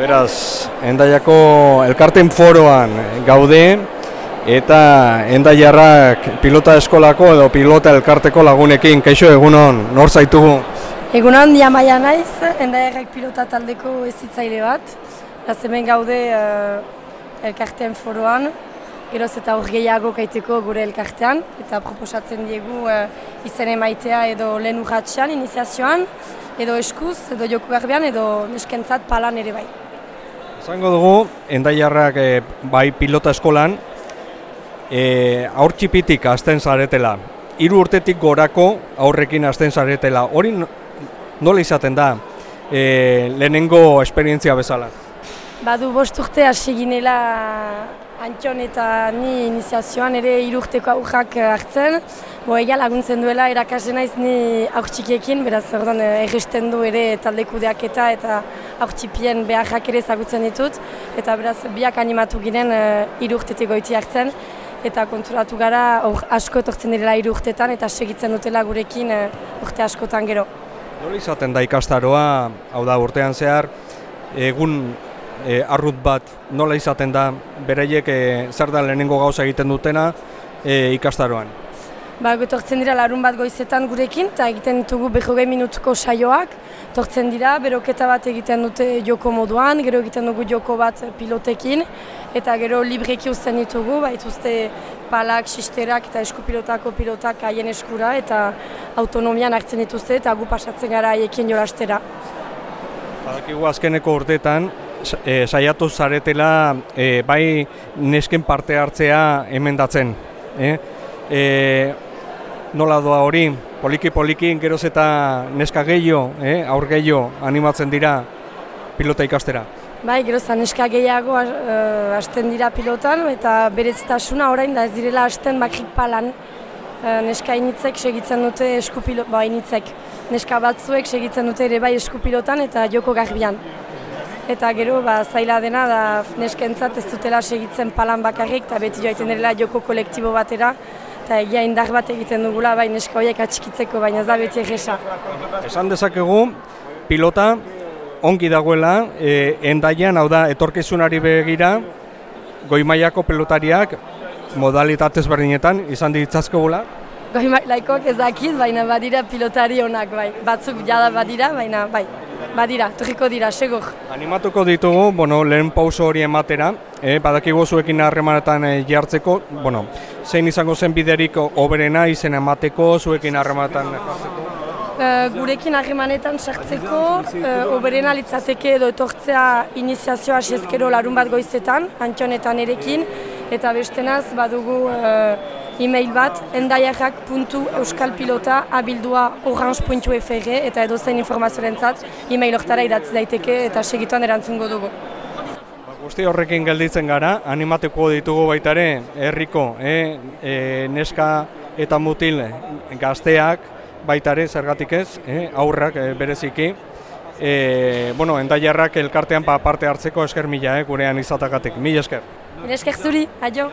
Beraz, endaiako elkarten foroan gaude eta endaiarrak pilota eskolako edo pilota elkarteko lagunekin, kaixo egunon, nor zaitugu? Egunon, Diamaia naiz, endaiarrak pilota taldeko ezitzaile bat. Beraz, hemen gaude uh, elkarten foroan, geroz eta hor gehiago kaiteko gure elkartean, eta proposatzen diegu uh, izen emaitea edo lehen urratxean, iniziazioan, edo eskuz, edo joku garbian, edo neskentzat palan ere bai. Zango dugu, endaiarrak e, bai pilota eskolan, e, aur txipitik azten zaretela. Hiru urtetik gorako aurrekin azten zaretela. Hori nola izaten da e, lehenengo esperientzia bezala? Badu bost urte hasi ginela Antxon eta ni iniziazioan ere irurteko aurrak hartzen. Bo, egia laguntzen duela erakasen naiz ni aurtsikiekin, beraz ordan erresten du ere taldekudeak eta eta aurtsipien beharrak ere zagutzen ditut. Eta beraz biak animatu ginen uh, irurtetik goiti hartzen. Eta konturatu gara or, asko etortzen direla irurtetan eta segitzen dutela gurekin urte askotan gero. Nola izaten da ikastaroa, hau da urtean zehar, egun e, arrut bat nola izaten da beraiek e, zer da lehenengo gauza egiten dutena e, ikastaroan? Ba, tortzen dira larun bat goizetan gurekin, eta egiten ditugu behogei minutuko saioak. Tortzen dira, beroketa bat egiten dute joko moduan, gero egiten dugu joko bat pilotekin, eta gero libreki uzten ditugu, ba, ituzte palak, sisterak eta eskupilotako pilotak haien eskura, eta autonomian hartzen dituzte, eta gu pasatzen gara haiekin jolastera. Badakigu azkeneko urteetan, e, saiatu zaretela e, bai nesken parte hartzea emendatzen. E? E, nola doa hori, poliki-poliki geroz eta neska gehiago, e? aur gehiago animatzen dira pilota ikastera. Bai, geroz neska gehiago hasten dira pilotan eta bereztasuna orain da ez direla hasten bakrik palan. Neska initzek segitzen dute eskupilot, ba initzek. Neska batzuek segitzen dute ere bai eskupilotan eta joko garbian eta gero ba, zaila dena da neskentzat ez dutela segitzen palan bakarrik eta beti joaiten dela joko kolektibo batera eta egia indar bat egiten dugula bai neska horiek atxikitzeko baina ez da beti egesa. Esan dezakegu pilota ongi dagoela e, endaian hau da etorkizunari begira goi mailako pelotariak modalitatez berdinetan izan ditzazkegula? Goi mailakoak ez dakiz, baina badira pilotari honak bai. Batzuk jada badira, baina bai. Badira, turiko dira, segur. Animatuko ditugu, bueno, lehen pauso hori ematera, eh, badakigu zuekin harremanetan eh, jartzeko, bueno, zein izango zen biderik oberena izen emateko, zuekin harremanetan jartzeko? Uh, gurekin harremanetan sartzeko, uh, oberena litzateke edo etortzea iniziazioa sezkero larun bat goizetan, antionetan erekin, eta bestenaz badugu uh, e-mail bat endaiarrak.euskalpilota abildua orange.fr eta edo zein informazioaren zat e-mail hortara idatzi daiteke eta segituan erantzungo dugu. Ba, guzti horrekin gelditzen gara, animateko ditugu baitare herriko eh, e, neska eta mutil gazteak baitare zergatik ez, eh, aurrak eh, bereziki. E, bueno, endaiarrak elkartean pa parte hartzeko esker mila, eh, gurean izatagatik. Mila esker. Mila esker zuri, aio.